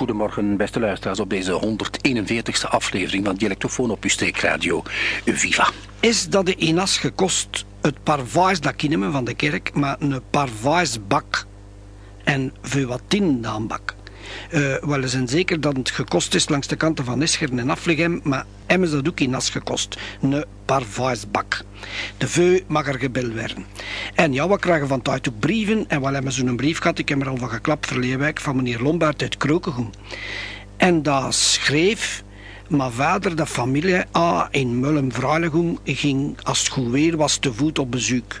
Goedemorgen, beste luisteraars, op deze 141ste aflevering van Dialectofoon op uw streekradio Viva. Is dat de enas gekost het parvais dat van de kerk, maar een parvaisbak en veel wat tin bak? Uh, wel zijn zeker dat het gekost is langs de kanten van Escheren en Aflegem, maar hebben ze dat ook in as gekost. Een parvaisbak. De veu mag er gebeld werden. En ja, we krijgen van tijd ook brieven. En wel hebben ze een brief gehad, ik heb er al van geklapt, verleewijk, van meneer Lombard uit Krokengoen. En dat schreef... Mijn vader, de familie A in Mullum ging als het goed weer was te voet op bezoek.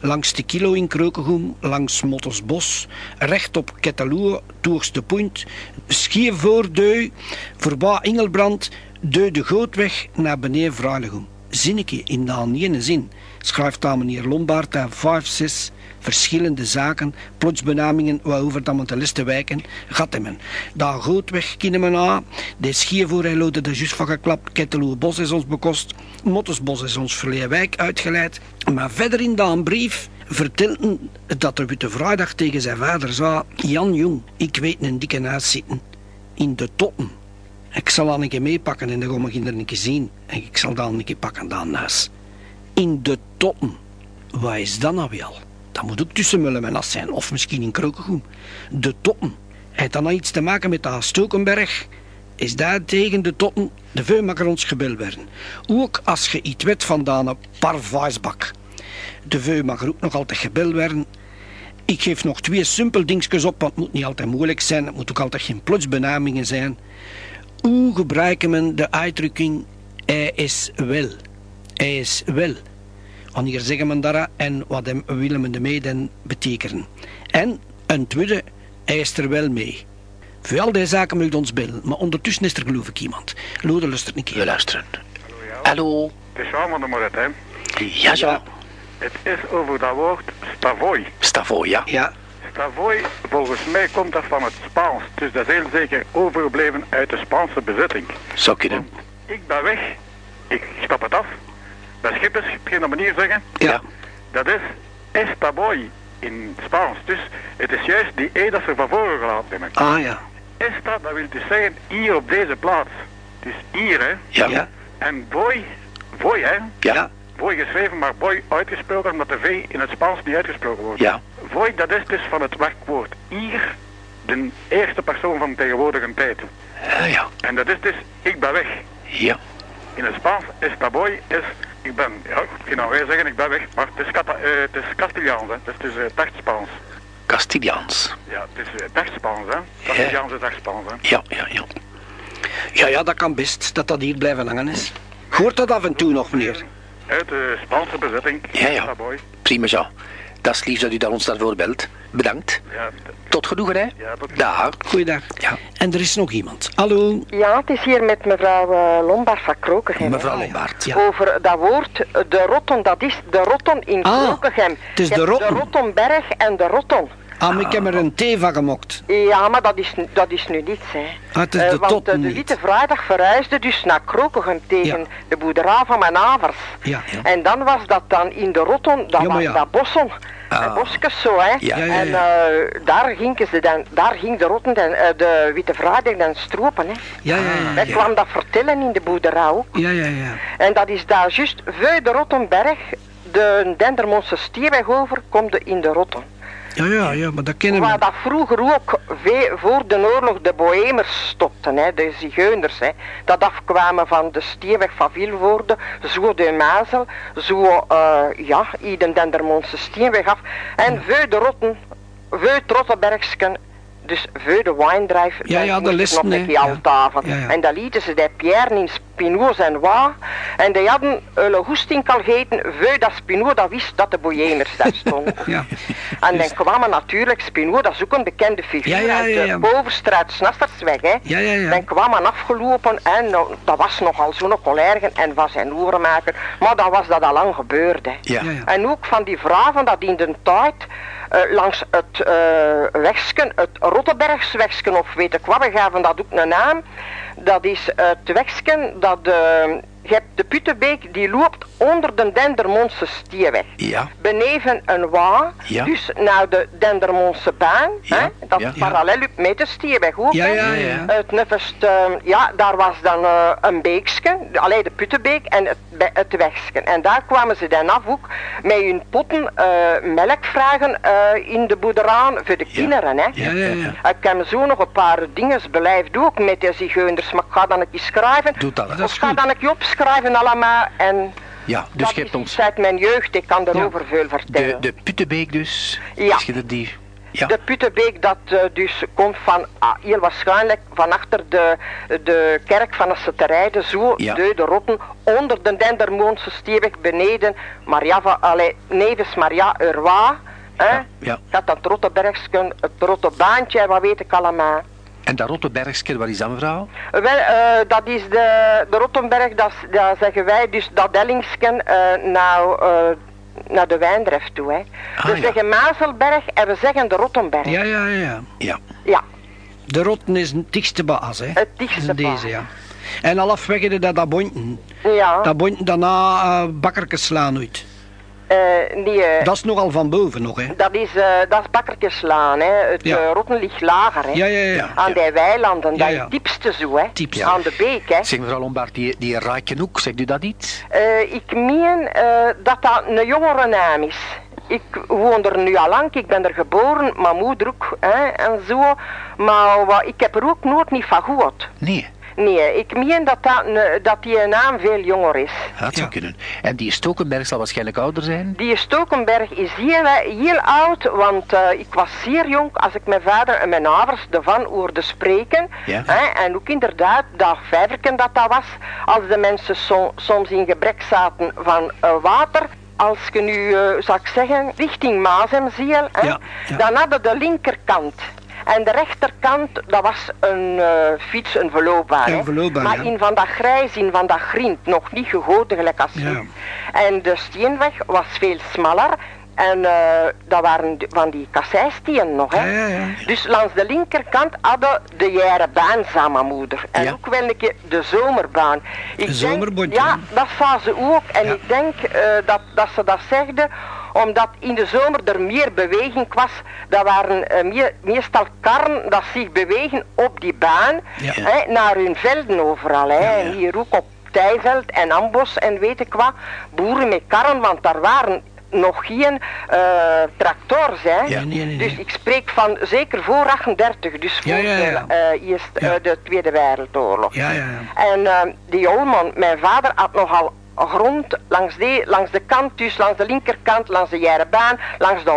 Langs de kilo in Kreukengoem, langs Mottersbos, recht op Ketteloe, toers de Punt, schier voor Deu, voorbij Ingelbrand, Deu de Gootweg naar beneden. Zinnetje in de ene zin, schrijft aan meneer Lombard aan 5, 6 verschillende zaken, plotsbenamingen waarover dat moeten listen wijken, gaat hem. Daar Gootweg kennen we na, de schiervoer hij lode de juist van geklapt, Ketteloe Bos is ons bekost, Mottesbos is ons verleden wijk uitgeleid, maar verder in dat brief vertelde dat er Witte Vrijdag tegen zijn vader zei, Jan Jong, ik weet een dikke naast zitten, in de toppen. Ik zal dan een keer meepakken en dan gaan we er een keer zien. En ik zal dan een keer pakken dan naast. In de toppen. Wat is dat nou wel? Dat moet ook tussen Mullen en As zijn, of misschien in Krokengoem. De toppen. Heeft dat nou iets te maken met de Stokenberg? Is daar tegen de toppen de veu ons gebeld werden. Ook als je iets weet van een parvaisbak. De veu mag ook nog altijd gebeld werden. Ik geef nog twee simpel dingetjes op, want het moet niet altijd moeilijk zijn. Het moet ook altijd geen plotsbenamingen zijn. Hoe gebruiken men de uitdrukking hij is wel? Hij is wel. Wanneer zeggen men dat en wat hem willen men ermee dan betekenen. En een tweede, hij is er wel mee. Voor al die zaken moet ons bellen, maar ondertussen is er geloof ik iemand. Lode luistert een keer. We luisteren. Hallo. Hallo. Het is Jean van de Moret, hè? Ja, ja. Het is over dat woord stavoy. Stavoy, ja. Ja. Stavoy, volgens mij komt dat van het Spaans. Dus dat is heel zeker overgebleven uit de Spaanse bezitting. Zou kunnen. ik ben weg. Ik stap het af. Dat schippers, op een manier zeggen. Ja. Dat is estaboy in Spaans. Dus het is juist die E dat ze van voren gelaten hebben. Ah ja. Esta, dat wil dus zeggen hier op deze plaats. Dus hier, hè. Ja. ja. En boy, boy, hè. Ja. Boy geschreven, maar boy uitgesproken, omdat de V in het Spaans niet uitgesproken wordt. Ja. Boy, dat is dus van het werkwoord hier, de eerste persoon van tegenwoordige tijd. Ja, ja. En dat is dus, ik ben weg. Ja. In het Spaans, estaboy is ik ben, ja, ik kan nou weer zeggen, ik ben weg, maar het is, Cata, uh, het is Castiliaans, hè. Dus het is uh, Spaans. Castiliaans? Ja, het is uh, Spaans, hè. Castiliaans is Spaans, hè. Ja, ja, ja. Ja, ja, dat kan best, dat dat hier blijven hangen is. Hoort dat af en toe nog, meneer? Uit de Spaanse bezetting. Ja, ja. Prima zo. Dat is lief dat u daar ons daarvoor belt. Bedankt. Ja, tot genoegen, hè? Ja, tot Dag. Goeiedag. Ja. En er is nog iemand. Hallo. Ja, het is hier met mevrouw uh, Lombard van Krokenhem. Mevrouw Lombard, ja. Over dat woord, de Roton, dat is de Roton in ah, Krokenhem. Het is de Roton. De Rotonberg en de Roton. Ah, maar ik heb er een thee van gemokt. Ja, maar dat is, dat is nu niets, hè. Ah, het is de uh, want de Witte Vrijdag verhuisde dus naar Krokenhem tegen de boerderij van mijn avers. Ja, ja. En dan was dat dan in de Roton, dat was dat bossen. Ah. bosjes zo, hè. Ja, ja, en uh, daar, ging ze dan, daar ging de rotten, dan, uh, de witte vrijdag dan stropen, hè. Ja, ja, ja. Wij kwam dat vertellen in de boerderij ook. Ja, ja, ja. En dat is daar juist, voor de Rottenberg, de Dendermondse stierweg over, komt in de Rotten. Ja, ja, ja, maar dat kennen we. Waar dat vroeger ook voor de oorlog de bohemers stopten, hè, de zigeuners, hè, dat afkwamen van de stierweg van Vilvoorde, zo de Mazel, zo, uh, ja, Iden Dendermondse stierweg af. En ja. voor de Rotten, voor Trottenbergsken dus voor de wijndrijf, ja, ja, de listen, nog. Ja, ja. En dan lieten ze de Pierre in Spinoz en Wa. En die hadden een hoesting al gegeten, voor dat Spinoz dat wist dat de boyemers daar stonden. ja. En dan kwamen natuurlijk Spinoz, dat is ook een bekende figuur, ja, ja, ja, uit de Bovenstraat Snassersweg. Hè. Ja, ja, ja. Dan kwamen afgelopen en nou, dat was nogal zo'n colère en was zijn oerenmaker. Maar dan was dat al lang gebeurd. Hè. Ja. Ja, ja. En ook van die vrouwen dat in de tijd uh, langs het uh, wegsken, het Rottebergswegsken of weet ik wat, we gaven dat ook een naam. Dat is het wegsken dat uh, je hebt de Puttenbeek die loopt onder de Dendermondse Stierweg. Ja. Beneven een wa, Ja. dus naar de Dendermondse baan, Ja, hè, dat ja. parallel loopt met de Stierweg ook. Ja, ja, ja. Het neffest, eh, ja, daar was dan eh, een beekske, alleen de Puttenbeek en het, wegsken. En daar kwamen ze dan af ook met hun potten eh, melk vragen eh, in de boerderaan voor de kinderen. Hè. Ja, ja, ja. Ik heb zo nog een paar dingen beleefd ook met de zigeuners, maar ik ga dan een keer schrijven. Doe dat. Dat Of ga goed. dan een keer opschrijven allemaal en... Ja, dus dat je hebt ons uit mijn jeugd, ik kan erover veel de, vertellen. de Puttenbeek dus. Ja. Die... Ja. De Puttenbeek dat eh, dus komt van, ah, heel waarschijnlijk van achter de, de kerk van de Setterijden, zo Ja. de, de rotten, onder de Dendermoonse stierweg beneden, Maria van, allee, nevens Maria Urwa, hè, ja. gaat dat Rottebergsken, het Rottebaantje wat weet ik allemaal. En dat Rottebergske, waar is dat mevrouw? Wel, eh, dat is de, de Rottenberg, dat, zeggen wij, dus dat Ellingsken eh nou, eh, naar de Wijndref toe. Hè. Ah, we ja. zeggen Mazelberg en we zeggen de Rottenberg. Ja, ja, ja. Ja. ja. De rotten is het dichtste baas, hè. Het dichtste Deze, baas. ja. En halfweg hadden dat dat bontje. Ja, Dat bontje daarna uh, bakkertjes slaan uit. Eh, die, eh, Dat is nogal van boven nog, hè. dat is, eh dat is bakkertjeslaan, hè. Het Ja. rotten ligt lager, hè. Ja, ja, ja. Aan die weilanden, Ja, dat diepste zo, hè. Diepste. Aan de beek, hè. Zeg mevrouw Lombard, die, die Rijkenhoek, zegt u dat iets? Eh, ik meen eh, dat dat een jongere naam is. Ik woon er nu al lang, ik ben er geboren, mijn moeder ook, hè, en zo. Maar wat, ik heb er ook nooit niet van gehoord. Nee, Nee, ik meen dat, dat, een- dat die naam veel jonger is. dat zou Ja. kunnen. En die Stokenberg zal waarschijnlijk ouder zijn? Die Stokenberg is heel, heel oud, want eh, ik was zeer jong als ik mijn vader en mijn ouders ervan hoorde spreken. Ja. Hè, en ook inderdaad, dat vijverken dat dat was, als de mensen so- soms in gebrek zaten van eh, water. Als je nu, eh, zou ik zeggen, richting Maasemziel, hè, Ja, ja. dan hadden de linkerkant. En de rechterkant, dat was een eh, fiets, een verloopbaan. Een maar ja. in van dat grijs, in van dat grind, nog niet gegoten gelijk als Ja. En de steenweg was veel smaller. En eh, dat waren van die kasseistenen nog, hè. Ja, ja, ja. Dus langs de linkerkant hadden de jaren baan samen, moeder. En ook wel een keer de zomerbaan. Ik De denk- zomerbondje. Ja, dat zou ze ook. En ik denk eh, dat, dat ze dat zegden omdat in de zomer er meer beweging was. Dat waren eh, meer, meestal karren dat zich bewegen op die baan. Ja. Hè, naar hun velden overal. Hè. Ja, ja. En hier ook op Tijveld en Ambos en weet ik wat. Boeren met karren, want daar waren nog geen eh, tractors. Hè. Ja, nee, nee, nee. Dus ik spreek van zeker voor 38, dus voor Ja, ja, ja. De, eh, eerst, de Tweede Wereldoorlog. Ja, ja, ja. En die Olman, mijn vader had nogal grond langs, die, langs de kant, dus langs de linkerkant, langs de Jijrebaan, langs de.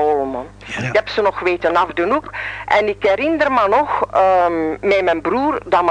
Ja. Ik heb ze nog weten afdoen ook. En ik herinner me nog, ehm, met mijn broer, dat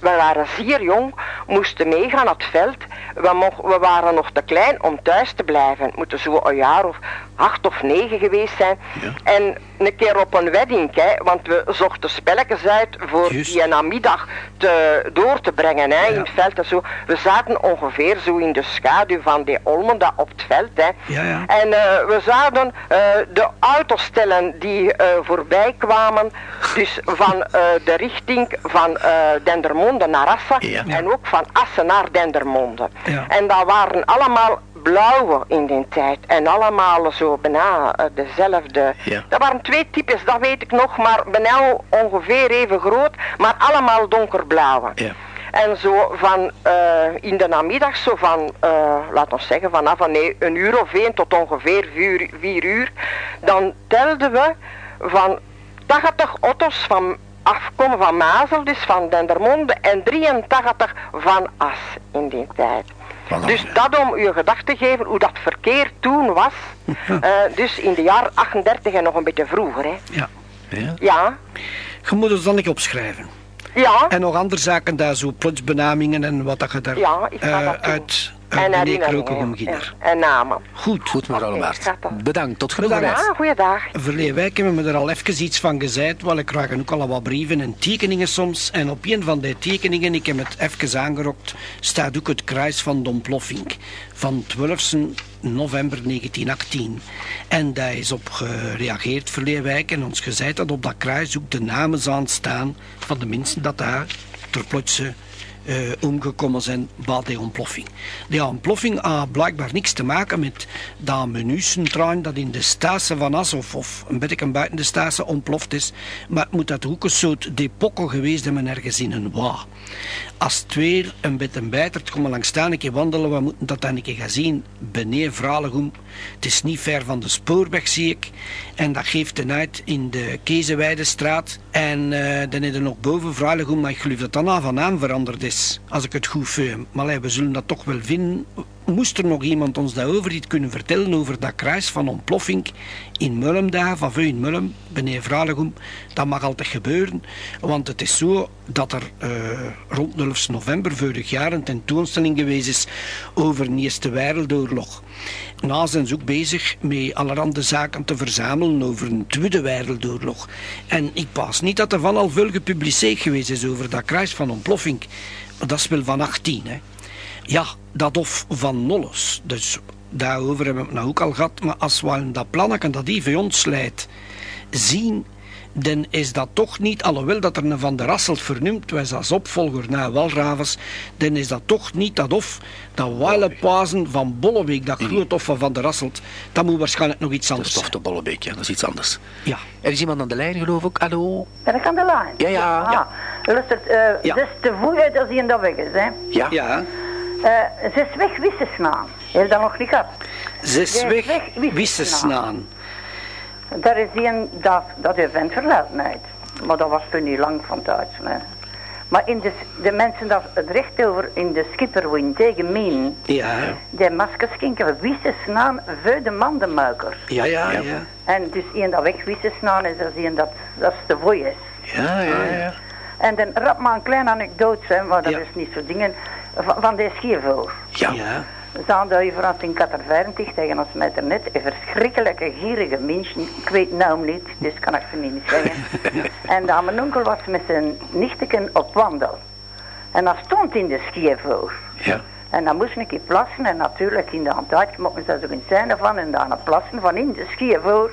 we waren zeer jong, moesten meegaan naar het veld. We, mocht, we waren nog te klein om thuis te blijven. Het moeten zo een jaar of acht of negen geweest zijn. Ja. En een keer op een wedding, hè, want we zochten spelletjes uit voor die namiddag te, door te brengen hè, in het veld en zo. We zaten ongeveer zo in de schaduw van die olmen dat op het veld. Hè. Ja, ja. En eh, we zouden eh, de autostellen die eh, voorbij kwamen, dus van de richting van Dendermonde naar Assen en ook van Assen naar Dendermonde. Ja. En dat waren allemaal blauwe in die tijd en allemaal zo bijna eh, dezelfde. Ja. Dat waren twee types, dat weet ik nog, maar bijna ongeveer even groot, maar allemaal donkerblauwe. Ja. En zo van eh, in de namiddag, zo van, eh laten we zeggen, vanaf een, e- een uur of één tot ongeveer vier, vier uur, dan telden we van 80 auto's van afkomen van Mazel, dus van Dendermonde, en 83 van As in die tijd. Dus dat om u gedacht te geven hoe dat verkeer toen was, eh, dus in de jaren 38 en nog een beetje vroeger. Hè. ja. Ja. Ja, Je moet het dan niet opschrijven. ja. En nog andere zaken daar, zo plotsbenamingen en wat dat je daar Ja, ik ga eh, dat uit, En herinneringen, ja. omginder. Ja, En namen. Goed. Goed, mevrouw dat. Bedankt, tot reis. Ah, goeiedag. Verleden week hebben we er al even iets van gezegd, want ik krijg ook al wat brieven en tekeningen soms. En op een van die tekeningen, ik heb het even aangerokt, staat ook het kruis van Don Ploffink van 12 november 1918. En daar is op gereageerd verleden week en ons gezegd dat op dat kruis ook de namen zouden staan van de mensen dat daar ter plotse eh, omgekomen zijn bij die ontploffing. Die ontploffing had blijkbaar niks te maken met dat menuisentrein dat in de Stase van As of, een beetje buiten de Stase ontploft is. Maar het moet dat ook een soort depokkel geweest hebben ergens in een wa. Als het weer een beetje bijtert, komen langs staan een keer wandelen, we moeten dat dan een keer gaan zien. Beneden Vralegom. Het is niet ver van de spoorweg, zie ik. En dat geeft een uit in de Kezenweidestraat. En eh, dan is er nog boven Vralegom, maar ik geloof dat dat nou van naam veranderd is. Als ik het goed vind. Maar we zullen dat toch wel vinden. Moest er nog iemand ons daarover iets kunnen vertellen over dat kruis van ontploffing in Mullum daar, van Veu in Mullum, beneden Vralegom, dat mag altijd gebeuren. Want het is zo dat er eh, rond 11 november vorig jaar een tentoonstelling geweest is over de Eerste Wereldoorlog. Na zijn ook bezig met allerhande zaken te verzamelen over een Tweede Wereldoorlog. En ik pas niet dat er van al veel gepubliceerd geweest is over dat kruis van ontploffing. Maar dat is wel van 18, hè. Ja, dat of van Nolles. Dus daarover hebben we het nou ook al gehad. Maar als we dat plannetje dat die voor ons leidt zien, dan is dat toch niet, alhoewel dat er een Van der Rasselt vernoemd was als opvolger na Walravens, dan is dat toch niet dat of, dat Weilepazen van Bolleweek, dat groot of van Van der Rasselt, dat moet waarschijnlijk nog iets Dat anders is toch zijn. de Bollebeek, ja, dat is iets anders. Ja. Er is iemand aan de lijn, geloof ik. Hallo? Ben ik aan de lijn? Ja, ja. Ah, Ja. Luister, eh Ja. het is te voelen als hij in dat weg is, hè. Ja? Ja, Eh, ze is weg Wissensnaam. Heb je dat nog niet gehad? ze is Ja, weg, weg, Wissensnaan. Daar is een dat, dat event verlaten uit. Maar dat was toen niet lang van thuis. Hè. Maar in de, de mensen dat het recht over in de schipperwin tegen Mien, Ja, die maskers kinken Wissensnaam voor de mandenmuikers. ja, ja, ja. En dus een dat weg Wissensnaam is, dat is een dat, dat is te vooi is. Ja, ja, ja. En dan rap maar een kleine anekdote, hè, maar dat Ja. is niet zo dingen, van, van de schiervoer. Ja. Ja, Zaanduiver had in Kater 25 tegen ons met er net een verschrikkelijke gierige mens. Ik weet nou niet, dus kan ik ze niet zeggen. en dan mijn onkel was met zijn nichteken op wandel. En dat stond in de schiervoer. Ja. En dan moest ik plassen en natuurlijk in de hand mochten ze ook een scène van en dan plassen van in de schiervoer.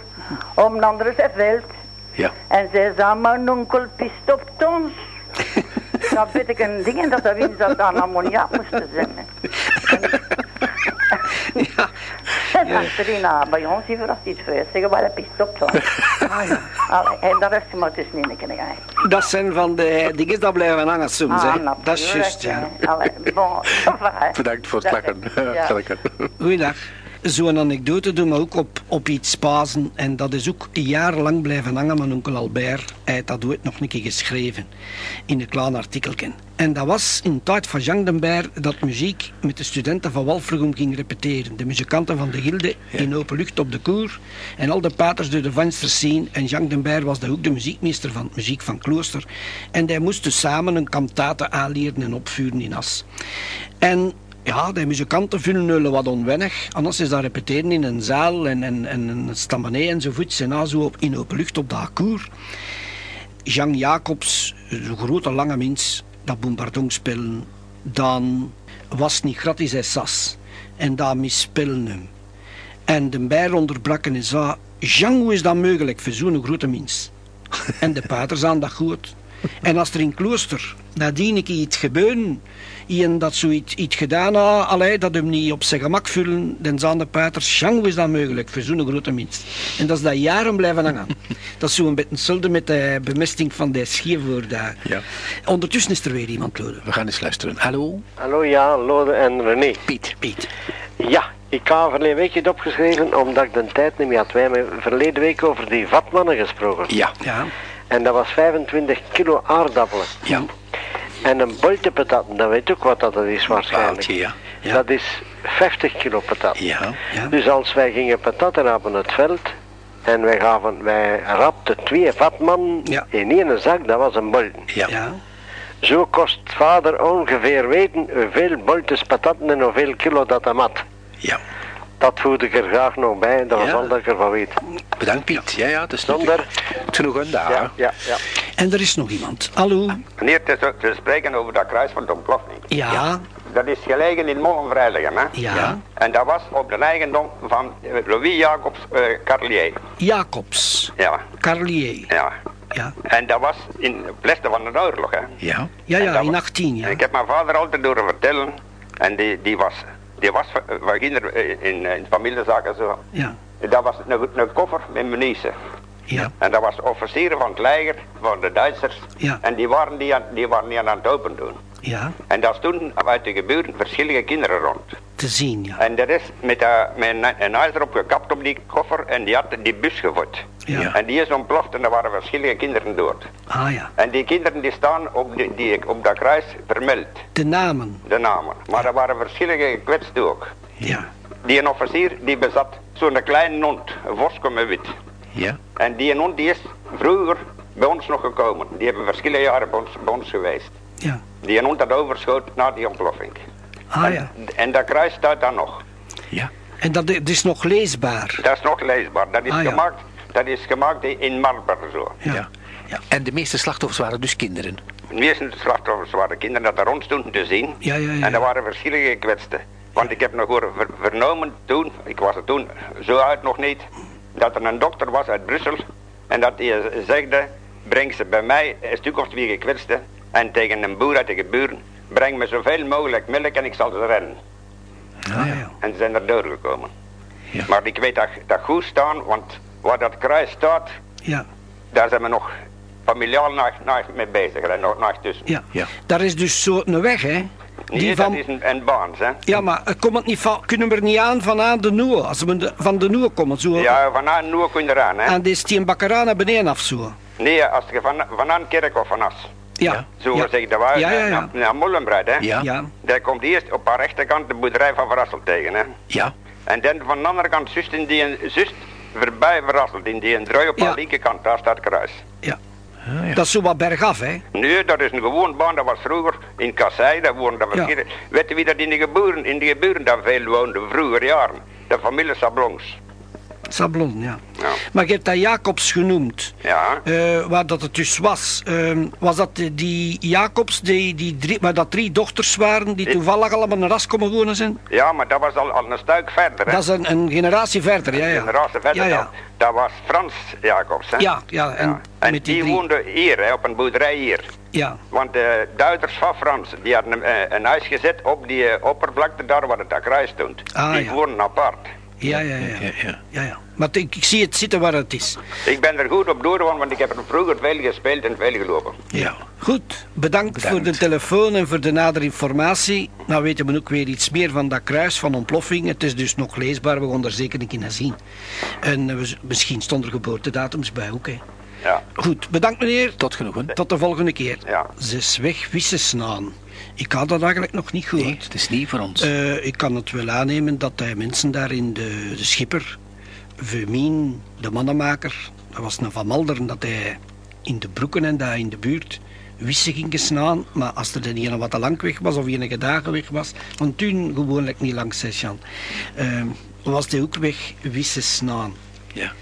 Om een andere veld. Ja. En zij zei, mijn onkel pist op ons. Dan weet ik een ding en dat er in zat aan ammoniak moesten zijn. ja. En dan Serena bij ons die verrast iets voor je. Zeggen, wel, hij pist op ons. Ah, ja. Allee, en dat is maar tussen in kunnen gaan. Dat zijn van de dingen dat blijven hangen soms, hè. Ah, Dat is juist, ja. hè. Allee, bon, hè. Bedankt voor het Dat- lachen. ja. Goeiedag. Zo'n anekdote doen we ook op, op iets pasen. En dat is ook jarenlang blijven hangen. Mijn onkel Albert hij had dat ooit nog een keer geschreven. In een klein artikelken. En dat was in de tijd van Jean den Beer dat muziek met de studenten van Walfregem ging repeteren. De muzikanten van de gilde in open lucht op de koer. En al de paters door de vensters zien. En Jean den Beer was daar ook de muziekmeester van muziek van Klooster. En die moesten samen een kantate aanleren en opvuren in As. En ja, de muzikanten het wat onwennig. Anders is dat repeteren in een zaal en, en, en een stammenee enzovoorts. En zo op, in open lucht op de koer. Jean Jacobs, een grote lange mens, dat bombardong spelen. Dan was niet gratis hij sas. En daar misspelen hem. En de bijer onderbrak en zei... Jean, hoe is dat mogelijk voor zo'n grote mens? En de paters aan dat goed. En als er in klooster nadien een keer iets gebeuren, iemand dat zoiets iets gedaan had, allee, dat hem niet op zijn gemak vullen, dan zijn de paters, hoe is dat mogelijk voor zo'n grote mens? En dat is dat jaren blijven hangen. Dat is zo'n beetje hetzelfde met de bemesting van de schiervoer daar. Ja. Ondertussen is er weer iemand, Lode. We gaan eens luisteren. Hallo? Hallo, ja, Lode en René. Piet. Piet. Ja, ik had verleden week het opgeschreven omdat ik de tijd niet meer had. Wij hebben verleden week over die vatmannen gesproken. Ja. Ja. En dat was 25 kilo aardappelen. Ja. En een bolte patatten, dat weet ook wat dat is waarschijnlijk. Ja. Ja. Dat is 50 kilo patat. Ja. Ja. Dus als wij gingen patatten rapen het veld en wij, gaven, wij rapten twee vatmannen Ja. in één zak, dat was een. Ja. Ja. Zo kost vader ongeveer weten hoeveel boltes patatten en hoeveel kilo dat hem had. Ja. Dat voegde ik er graag nog bij, dat was Ja. al dat ik ervan weet. Bedankt, Piet. Ja, ja, het is Zonder. het genoegen daar. Ja, ja, ja. En er is nog iemand. Hallo. Meneer, te spreken over dat kruis van de ontploffing. Ja. Dat is gelegen in Molenvrijligem, hè? Ja. Ja. En dat was op de eigendom van eh, Louis Jacobs eh Carlier. Jacobs. Ja, Carlier. ja. Ja, En dat was in het plesten van de oorlog, hè. Ja. ja, ja in wa- 18, ja. En ik heb mijn vader altijd horen vertellen. En die, die was, die was eh, we gingen er, eh, in, in familiezaken zo. Ja, Dat was een, een koffer met munitie. Ja, En dat was officieren van het leger, van de Duitsers. Ja. En die waren, die, aan, die waren niet aan het open doen. ja, En daar stonden uit de geburen verschillende kinderen rond. te zien, ja. En er is met, eh, met een, een ijzer op gekapt op die koffer en die had die bus gevoed. Ja. En die is ontploft en er waren verschillende kinderen dood. Ah ja, En die kinderen die staan op, die, die, op dat kruis vermeld, de namen. de namen. Maar er waren verschillende gekwetst ook. Ja, Die een officier die bezat zo'n kleine hond, een wit. Ja. En die hond die is vroeger bij ons nog gekomen. Die hebben verschillende jaren bij ons, bij ons geweest. ja. Die hond had overschoten na die ontploffing. Ah en, ja. en dat kruis staat daar nog. Ja. En dat dat is nog leesbaar. Dat is nog leesbaar. Dat is, Ah, ja. gemaakt, dat is gemaakt in Marlborough zo. Ja. ja. En de meeste slachtoffers waren dus kinderen. De meeste slachtoffers waren kinderen dat daar rond stonden te zien. Ja, ja, ja. En er waren verschillende gekwetsten. Want ik heb nog horen ver- vernomen toen, ik was er toen zo uit nog niet, dat er een dokter was uit Brussel. En dat hij zegde, breng ze bij mij een stuk of twee gekwetsten. En tegen een boer uit de geburen, breng me zoveel mogelijk melk en ik zal ze rennen. Ah ja. En ze zijn er doorgekomen. Ja. Maar ik weet dat, dat goed staan, want waar dat kruis staat, Ja, daar zijn we nog familiaal nog, nog mee bezig. En nog, nog tussen. ja. Ja. Daar is dus zo een weg, hè. Die Nee, van... dat is een, een baan, hè. Ja, maar eh, komt het niet van, kunnen we er niet aan van aan de Noe? Als we de- van de Noe komen, zo. Ja, vanaan nu kun je eraan, hè. En die is die een bakkerij naar beneden af, zo. Nee, als je van, vanaan kerk of van As. Ja. Zo ja. gezegd, dat was Ja, ja, ja. naar, Molenbreid, hè. Ja. Ja. Daar komt eerst op haar rechterkant de boerderij van Verrassel tegen, hè. Ja. En dan van de andere kant, juist in die, juist voorbij Verrassel, in die een draai op Ja. haar linkerkant, daar staat het kruis. Ja. Ah, ja. Dat is zo wat bergaf, hè. Nee, dat is een gewoon baan, dat was vroeger in Kassei, daar woonden dat Ja. Weet je wie dat in de geburen, in de geburen daar veel woonde, vroeger jaren? De familie Sablons. Sablon, ja. Ja. Maar je hebt dat Jacobs genoemd. Ja. Eh, waar dat het dus was. Ehm, was dat die- Jacobs, die, die drie, waar dat drie dochters waren, die toevallig allemaal een ras komen wonen zijn? Ja, maar dat was al, al een stuk verder, hè. Dat is een, een generatie verder, ja, ja. generatie verder. Ja, ja. Dat, dat was Frans Jacobs, hè. Ja, ja, en die, die drie. woonde hier, hè, op een boerderij hier. Ja, Want de Duitsers van Frans, die hadden een, eh, een huis gezet op die eh, oppervlakte daar waar het dat kruis stond. Ah, die woonden apart. Ja, ja, ja. Ja, ja. ja, ja. Maar ik, ik zie het zitten waar het is. Ik ben er goed op door, want ik heb er vroeger veel gespeeld en veel gelopen. Ja. Goed, bedankt, Bedankt. voor de telefoon en voor de nadere informatie. Nou weten we ook weer iets meer van dat kruis van ontploffing. Het is dus nog leesbaar, we gaan er zeker een keer naar zien. En eh, misschien stonden er geboortedatums bij ook, hè. Ja. Goed, bedankt meneer. Tot genoegen. Tot de volgende keer. Ja. Zes weg, wissensnaan. Ik had dat eigenlijk nog niet gehoord. Nee, het is niet voor ons. Eh, ik kan het wel aannemen dat hij mensen daar in de, de schipper, Veumien, de mannenmaker, dat was een van Malderen, dat hij in de broeken en daar in de buurt wissen ging snaan. Maar als er dan een wat te lang weg was of enige dagen weg was, want toen gewoonlijk niet langs zes Jan, eh, was hij ook weg wissen snaan. ja.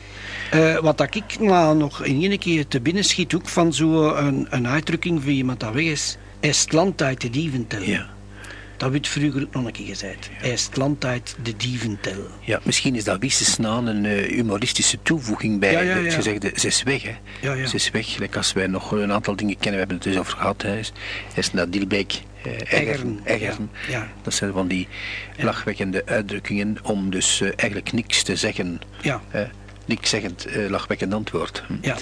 Eh, wat dat ik nou nog in één keer te binnen schiet, ook van zo'n een, een uitdrukking van iemand dat weg is. Hij is het land uit de dieventel. Ja. Dat werd vroeger ook nog een keer gezegd. Het land uit de dieventel. Ja, misschien is dat Wissensnaan een eh, humoristische toevoeging bij Ja, ja, het ja. gezegde ze is weg. Hè. Ja, ja. Ze is weg. Like als wij nog een aantal dingen kennen, we hebben het dus over gehad. Hè. Is, naar Dilbeek, eh, ja, ja. Dat zijn van die lachwekkende uitdrukkingen om dus eh, eigenlijk niks te zeggen. Ja. Eh, niks zeggend uh, lachwekkend antwoord. Hm. Ja.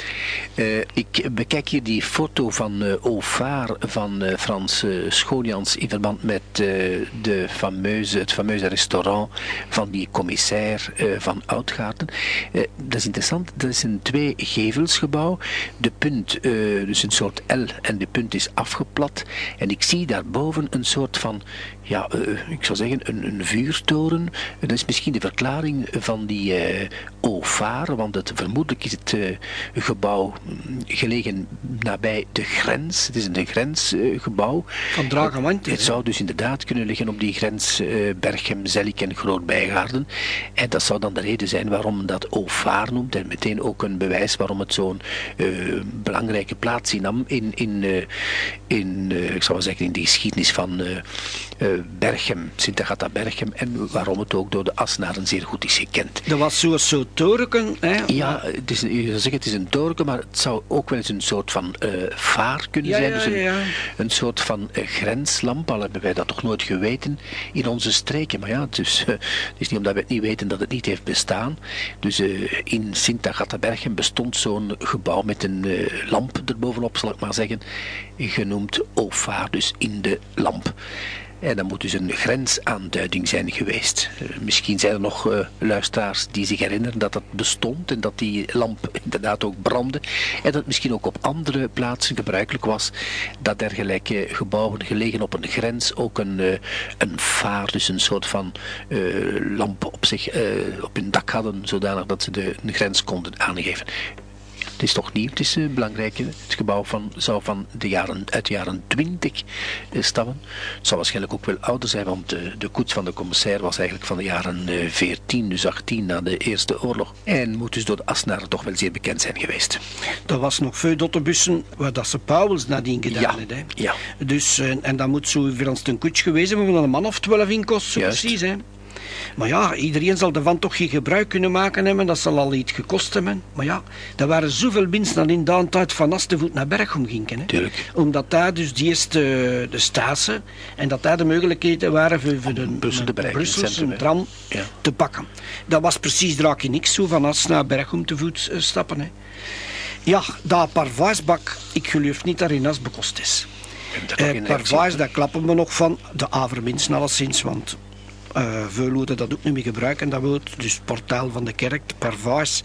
Eh, ik bekijk hier die foto van uh, Ovaar van uh, Frans Scholians in verband met de fameuze, het fameuze restaurant van die commissair van Oudgaarden. Dat is interessant, dat is een twee gevelsgebouw. De punt, dus een soort L en de punt is afgeplat. En ik zie daarboven een soort van, ja, ik zou zeggen, een, een vuurtoren. Dat is misschien de verklaring van die uh, Want het, vermoedelijk is het uh, gebouw gelegen nabij de grens. Het is een grensgebouw. Van Dragemant. Het, het zou dus inderdaad kunnen liggen op die grens uh, Berchem, Zellik en Groot-Bijgaarden. En dat zou dan de reden zijn waarom dat Ovaar noemt. En meteen ook een bewijs waarom het zo'n uh, belangrijke plaats innam in, in, in ik zou wel zeggen, in de geschiedenis van Berchem, Sint-Agatha Berchem. En waarom het ook door de Asnaren zeer goed is gekend. Er was zo'n zo toren dorken. Hè, Ja, het is, je zou zeggen het is een dorke, maar het zou ook wel eens een soort van eh, vaar kunnen Ja, zijn. dus een, ja, ja. een soort van eh, grenslamp, al hebben wij dat toch nooit geweten in onze streken. Maar ja, het is, eh, het is niet omdat wij het niet weten dat het niet heeft bestaan. Dus eh, in Sint-Agatha-Bergen bestond zo'n gebouw met een eh, lamp erbovenop, zal ik maar zeggen, genoemd Ovaar, dus in de lamp. En dat moet dus een grensaanduiding zijn geweest. Eh, misschien zijn er nog eh, luisteraars die zich herinneren dat dat bestond en dat die lamp inderdaad ook brandde. En dat misschien ook op andere plaatsen gebruikelijk was dat dergelijke gebouwen gelegen op een grens ook een, eh, een vaar, dus een soort van lamp op zich op hun dak hadden, zodanig dat ze de, de grens konden aangeven. Het is toch nieuw, het is eh, belangrijk. Het gebouw van, zou van de jaren, uit de jaren 20 eh, stammen. Het zou waarschijnlijk ook wel ouder zijn, want de, de koets van de commissair was eigenlijk van de jaren eh, 14, dus 18 na de Eerste Oorlog. En moet dus door de Asnaren toch wel zeer bekend zijn geweest. Dat was nog veel dottebussen waar dat ze Pauwels nadien gedaan Ja. Hè. ja. Dus, eh, en dat moet zo voor ons een koets geweest hebben van een man of twaalf in kost, zo Juist. precies. Hè. Maar ja, iedereen zal ervan toch geen gebruik kunnen maken hebben. Dat zal al iets gekost hebben. Maar ja, er waren zoveel mensen dat in de tijd van Astevoet naar Bergom gingen. Hè. Tuurlijk. Omdat daar dus die eerste de Stase en dat daar de mogelijkheden waren voor, voor de Brussel te bereiken, het Brusselse tram Ja. te pakken. Dat was precies draakje niks zo van As naar Bergom te voet eh, stappen. Hè. Ja, dat parvaisbak, ik geloof niet dat in As bekost is. Eh, Parvais, daar klappen we nog van. De Averminsen alleszins, want eh veel moeten dat ook niet meer gebruiken, dat woord. Dus het portaal van de kerk, de Parvais.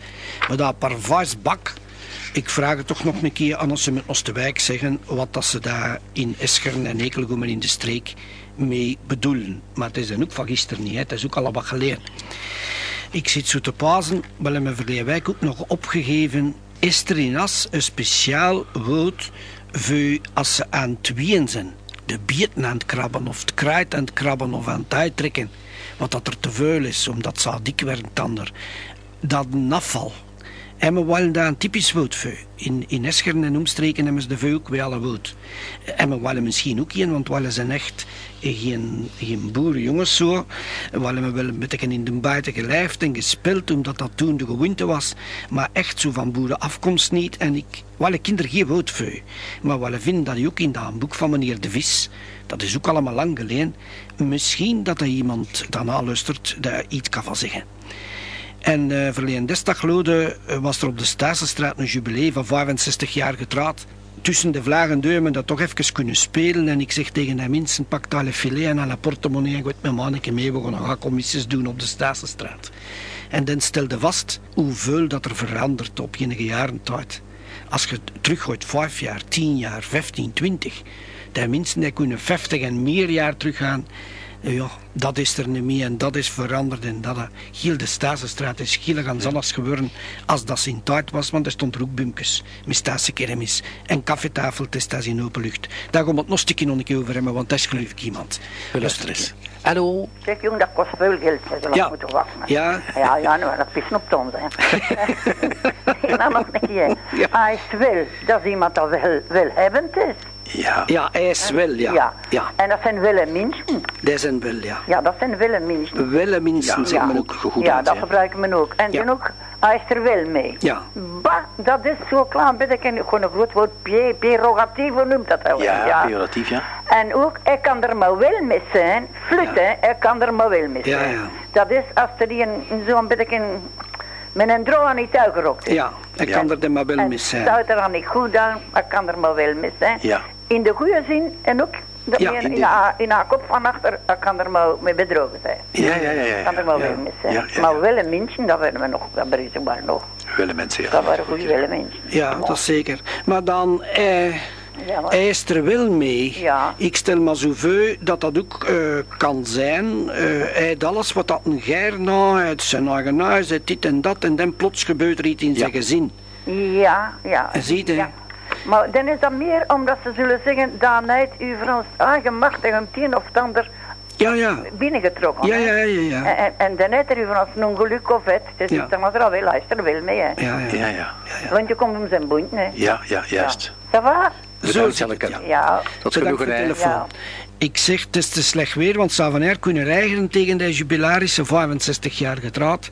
Maar dat Parvaisbak, ik vraag het toch nog een keer aan onze met Oosterwijk zeggen wat dat ze daar in Eschern en Ekelgoem in de streek mee bedoelen. Maar het is dan ook van gisteren niet, het is ook al wat geleden. Ik zit zo te pazen, wel in mijn verleden wijk ook nog opgegeven. Is er in As een speciaal woord voor als ze aan het wien zijn? De bieten aan het krabben, of het kruid aan het krabben, of aan het uittrekken. Wat dat er te veel is, omdat ze dik werden tander. Dat een afval. En we willen daar een typisch voor. In, in Escheren en omstreken hebben ze de veel ook weer alle woord. En we willen misschien ook een, want we zijn echt geen, geen boerenjongens zo. We willen wel een beetje in de buiten gelijfd en gespeeld, omdat dat toen de gewoonte was. Maar echt zo van boerenafkomst niet. En ik willen kinderen geen voor. Maar we vinden dat ook in dat boek van meneer De Vis. Dat is ook allemaal lang geleden. Misschien dat er iemand daarna luistert daar iets kan van zeggen. En eh verleden desdag geleden eh, was er op de Stasenstraat een jubileum van 65 jaar getrouwd. Tussen de vlagen we dat toch even kunnen spelen. En ik zeg tegen de mensen, pak een filet en een portemonnee en met manneke mee. We gaan wat commissies doen op de Stasenstraat. En dan stelde vast hoeveel dat er verandert op enige jaren tijd. Als je teruggooit 5 jaar, 10 jaar, 15, 20. De mensen die kunnen 50 en meer jaar teruggaan. Ja, dat is er niet meer en dat is veranderd en dat. eh, Heel de Stasenstraat is heel ganz anders geworden als dat in tijd was, want er stond er ook bumkes met kermis en koffietafeltjes in open lucht. Daar gaan we het nog stukje nog een keer over hebben, want dat is geloof ik iemand. We luisteren eens. Hallo? Zeg jong, dat kost veel geld. Ze zullen Ja. moeten wachten. Ja. Ja, ja, nou, dat pissen op ons, hè. en dan nog een keer. Ja. Hij is wel, dat is iemand dat wel, welhebbend is. Ja. Ja, hij is wel, ja. ja. En dat zijn wille mensen. Dat zijn wel, ja. Ja, dat zijn wille mensen. Welle mensen, Ja, zeg ja. maar ook goed ja, uit, dat gebruiken we ook. En Ja. dan ook, hij is er wel mee. Ja. Bah, dat is zo klein beetje, gewoon een groot woord, prerogatief, hoe noemt dat wel? Ja, pejoratief, ja. En ook, hij kan er maar wel mee zijn. Hè, hij kan er maar wel mee Ja, zijn. ja. Dat is als er die een, zo'n beetje met een droog aan niet uitgerokt is. Ja, hij kan er dan maar wel mis zijn. zou er dan niet goed aan, hij kan er maar wel mee zijn. Ja. In de goede zin en ook dat Ja, men in in, de- haar, in haar kop van achter, hij kan er maar mee bedrogen zijn. Ja, ja, ja. ja, Kan er maar ja. zijn. Maar wel een mensen, dat werden we nog, dat bereiken we nog. Wille mensen, ja. Dat waren goede wille mensen. Ja, dat is zeker. Maar dan, eh, Ja, maar- hij is er wel mee. Ja. Ik stel maar zoveel dat dat ook eh, kan zijn. Eh, hij heeft alles wat dat een geir nou, hij heeft zijn eigen huis, hij dit en dat. En dan plots gebeurt er iets in zijn gezin. Ja, ja. En zie je? Ja. Maar dan is dat meer omdat ze zullen zeggen, dan heeft u voor ons eigen macht en een tien of ander Ja, ja. binnengetrokken. Ja, ja, ja, ja. En, en, dan heeft er u ons een ongeluk of het. Dus Ja. dan was er al wel, hij is er wel mee, hè. Ja, ja. Ja, ja. Want je komt om zijn boentje, hè. Ja, ja, juist. Ça va? Zo het, Janneke. ja. Ja, Tot genoegen, telefoon. Ja. Ik zeg, het is te slecht weer, want Savaner kunnen reigeren tegen de jubilarische 65 jaar getrouwd.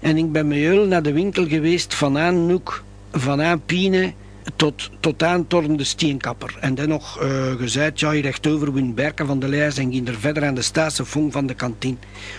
En ik ben met Jeul naar de winkel geweest van aan Noek, van aan Pine tot, tot de Steenkapper. En dan nog eh gezegd, ja, hier rechtover Win Berken van de Leijs en ging er verder aan de Staatse van de kantine.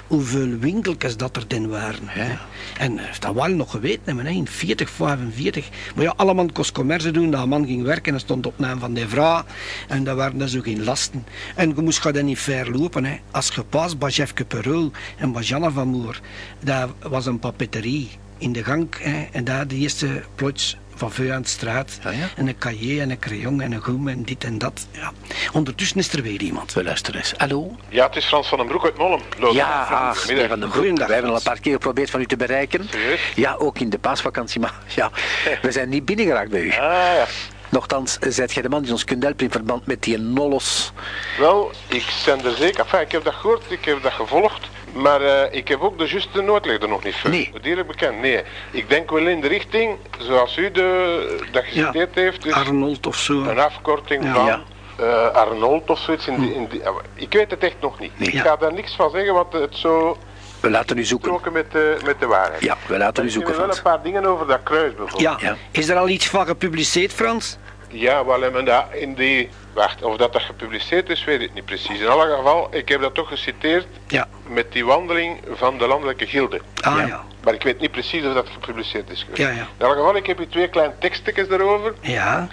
Hoeveel winkeltjes dat er dan waren. Hè. En eh, dat wel nog geweten hebben, hè, in 40, 45. Maar ja, allemaal kost commerce doen, dat man ging werken en stond op naam van die vrouw. En dat waren dan zo geen lasten. En je moest dan niet ver lopen. Hè. Als je pas bij Jefke Perul en bij Janne van Moer, dat was een papeterie in de gang. Hè. En daar de eerste plots van Veu aan de straat. Ah, ja? En een cahier en een crayon en een goem en dit en dat. Ja. Ondertussen is er weer iemand. We luisteren eens. Hallo? Ja, het is Frans van den Broek uit Mollem. Ja, Goedemiddag. meneer Van den Broek. We hebben al een Frans. paar keer geprobeerd van u te bereiken. Serieus? Ja, ook in de paasvakantie. Maar ja, we zijn niet binnengeraakt bij u. Ah ja. Nochtans, zijt jij de man die ons kunt helpen in verband met die nollos? Wel, ik ben er zeker. Enfin, ik heb dat gehoord, ik heb dat gevolgd. Maar eh, ik heb ook de juiste noodleg er nog niet voor. Nee. Direct bekend. Nee. Ik denk wel in de richting, zoals u de, dat geciteerd heeft. Dus Arnold of zo. een afkorting Ja. van Ja. eh, Arnold of zoiets. In die, in die, ik weet het echt nog niet. Nee. Ik Ja. ga daar niks van zeggen, want het zo We laten u zoeken. stroken met de, met de waarheid. Ja, we laten u Ik zoeken, heb wel Frans. een paar dingen over dat kruis bijvoorbeeld. Ja. Ja. Is er al iets van gepubliceerd, Frans? Ja, wel hebben dat in die... Wacht, of dat, dat gepubliceerd is, weet ik niet precies. In alle geval, ik heb dat toch geciteerd Ja. met die wandeling van de landelijke gilde. Ah Ja. ja. Maar ik weet niet precies of dat gepubliceerd is geweest. Ja, ja. In alle geval, ik heb hier twee kleine tekstjes daarover. Ja.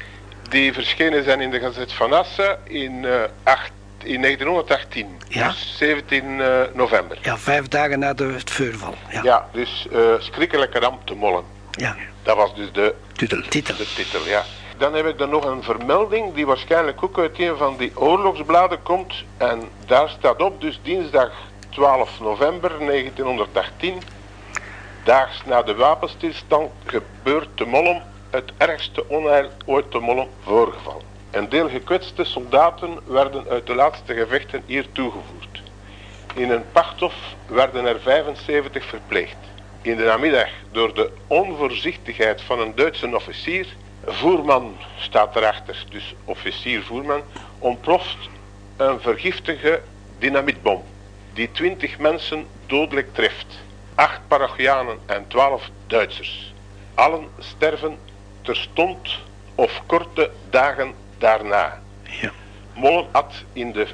Die verschenen zijn in de Gazet van Assen in, eh, acht, in 1918. Ja. Dus 17 eh, november. Ja, vijf dagen na de, het vuurval. Ja. Ja, dus eh schrikkelijke ramp te mollen. ja. Dat was dus de Titel. Titel. de titel, ja. Dan heb ik er nog een vermelding die waarschijnlijk ook uit een van die oorlogsbladen komt. En daar staat op, dus dinsdag 12 november 1918, daags na de wapenstilstand, gebeurt te Mollem het ergste onheil ooit te Mollem voorgevallen. Een deel gekwetste soldaten werden uit de laatste gevechten hier toegevoerd. In een pachthof werden er 75 verpleegd. In de namiddag door de onvoorzichtigheid van een Duitse officier, voerman staat erachter, dus officier-voerman, ontploft een vergiftige dynamietbom die 20 mensen dodelijk treft. Acht parochianen en 12 Duitsers. Allen sterven terstond of korte dagen daarna. Ja. Mollen had in de,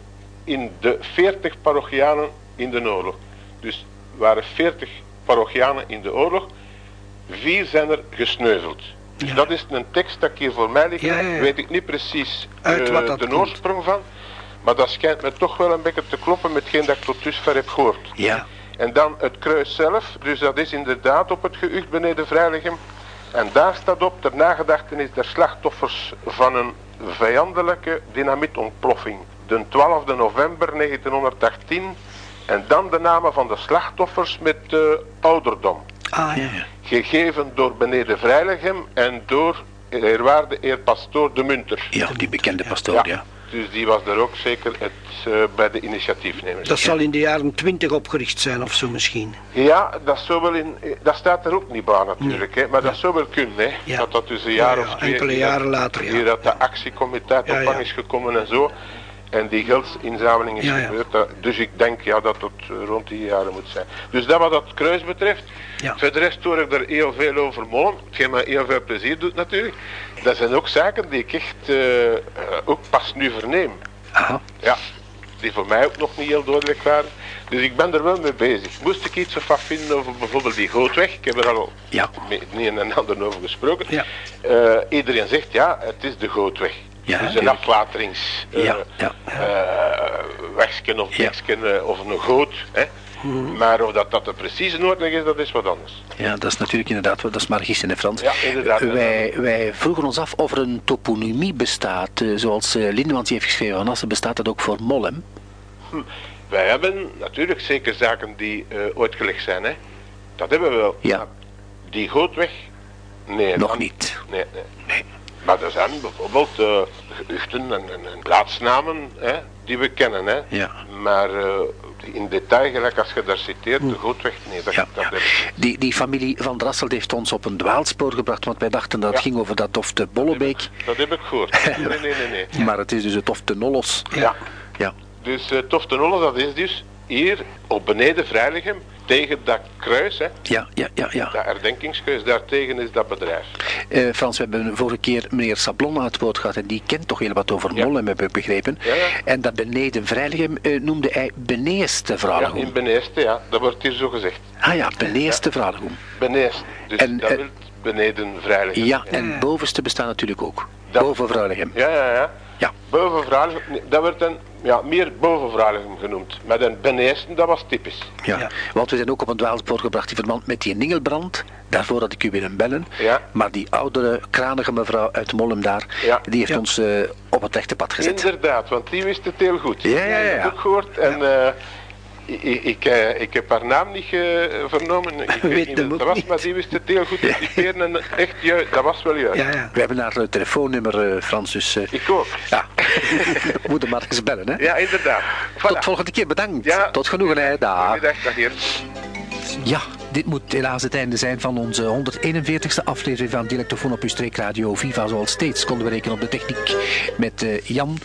in de 40 parochianen in de oorlog. Dus waren 40 parochianen in de oorlog. Vier zijn er gesneuveld. Dus Ja. dat is een tekst dat ik hier voor mij ligt. Ja, ja, ja. Weet ik niet precies Uit eh, wat dat de komt. oorsprong van. Maar dat schijnt me toch wel een beetje te kloppen met hetgeen dat ik tot dusver heb gehoord. Ja. En dan het kruis zelf, dus dat is inderdaad op het gehucht beneden Vrijlichem. En daar staat op ter nagedachtenis der slachtoffers van een vijandelijke dynamietontploffing. De 12 november 1918. En dan de namen van de slachtoffers met eh, ouderdom. Ah ja. Ja. Gegeven door beneden Vrijlichem en door eerwaarde eer pastoor de Munter. Ja, die bekende pastoor, ja. Dus die was er ook zeker het, eh, bij de initiatiefnemers. Dat zal in de jaren twintig opgericht zijn of zo misschien. Ja, dat, zou wel in, eh, dat staat er ook niet bij natuurlijk, hè, maar dat zou wel kunnen. Hè, Ja. Dat dat dus een jaar Ja, ja, of twee... enkele jaren later, ja. Hier dat de actiecomité Ja, op gang ja. is gekomen en zo. En die geldsinzameling is Ja, ja. gebeurd. dus ik denk ja, dat het rond die jaren moet zijn. Dus dat wat dat kruis betreft. Ja. Voor de rest hoor ik er heel veel over mollen. Hetgeen me heel veel plezier doet natuurlijk. Dat zijn ook zaken die ik echt eh, ook pas nu verneem. Aha. Ja, die voor mij ook nog niet heel duidelijk waren. Dus ik ben er wel mee bezig. Moest ik iets wat vinden over bijvoorbeeld die gootweg? Ik heb er al Ja. met een en ander over gesproken. Ja. Eh, iedereen zegt ja, het is de gootweg. Ja, dus een tuurlijk. afwaterings eh, eh, wegsken of Ja. deksken eh, of een goot. Hè. Mhm. Maar of dat, dat de precieze noordweg is, dat is wat anders. Ja, dat is natuurlijk inderdaad, dat is maar gissen, hè Frans. Ja, inderdaad. Wij, wij vroegen ons af of er een toponymie bestaat, zoals uh, Lindemans heeft geschreven van Assen, bestaat dat ook voor Mollem? Wij hebben natuurlijk zeker zaken die eh, ooit gelegd zijn. Hè. Dat hebben we wel. Ja. Die gootweg? Nee. Nog dan- niet. Nee, nee. Nee. Maar er zijn bijvoorbeeld eh, gehuchten en, en, en plaatsnamen hè, die we kennen. Hè. Ja. Maar eh, in detail, gelijk als je daar citeert, de Goedweg, nee, dat, Ja, dat. Die, die familie van Drasselt heeft ons op een dwaalspoor gebracht, want wij dachten dat het ging over dat Dofte Bollebeek. Dat heb ik gehoord. Nee, nee, nee, nee. Maar het is dus het Dofte Nollos. Ja. Ja. Dus uh, Tof de Nolle, dat is dus hier op beneden Vrijlichem, tegen dat kruis, hè, Ja, ja, ja, ja. dat herdenkingskruis, daartegen is dat bedrijf. Eh, Frans, we hebben vorige keer meneer Sablon aan het woord gehad en die kent toch heel wat over Ja. Mollem, heb ik begrepen. Ja, ja. En dat beneden Vrijlichem eh, noemde hij Beneeste Ja, Vralengoem. in Beneeste, ja, dat wordt hier zo gezegd. Ah ja, Beneeste Vralengoem. Beneeste, dus En, dat eh, wil beneden Vrijlichem. Ja, en bovenste bestaat natuurlijk ook. Dat- Boven Vrijlichem. Ja, ja, ja. Ja. Boven Vrijlichem, dat werd dan ja, meer boven Vrijlichem genoemd. Maar dan Beneesten, dat was typisch. Ja. Ja. want we zijn ook op een dwaalspoor gebracht in verband met die Ningelbrand. Daarvoor had ik u willen bellen. Ja. Maar die oudere, kranige mevrouw uit Mollem daar, Ja. die heeft Ja. ons eh, op het rechte pad gezet. Inderdaad, want die wist het heel goed. Ja, ja, ja, Ik heb het ook gehoord en eh, ik, ik, eh, ik heb haar naam niet ge- vernomen. Ik weet, Weet niet hem het was, niet. maar die wist het heel goed te typeren en echt juist, dat was wel juist. Ja, ja. We hebben haar eh, telefoonnummer, eh, Frans, dus... eh, Ik ook. ja, we moeten maar eens bellen, hè. Ja, inderdaad. Tot volgende keer, bedankt. Ja. Tot genoegen, hè. Dag. Goedemiddag, dag hier. Ja, dit moet helaas het einde zijn van onze 141ste aflevering van Dialectofoon op uw streekradio Viva. Zoals steeds konden we rekenen op de techniek met eh, Jan.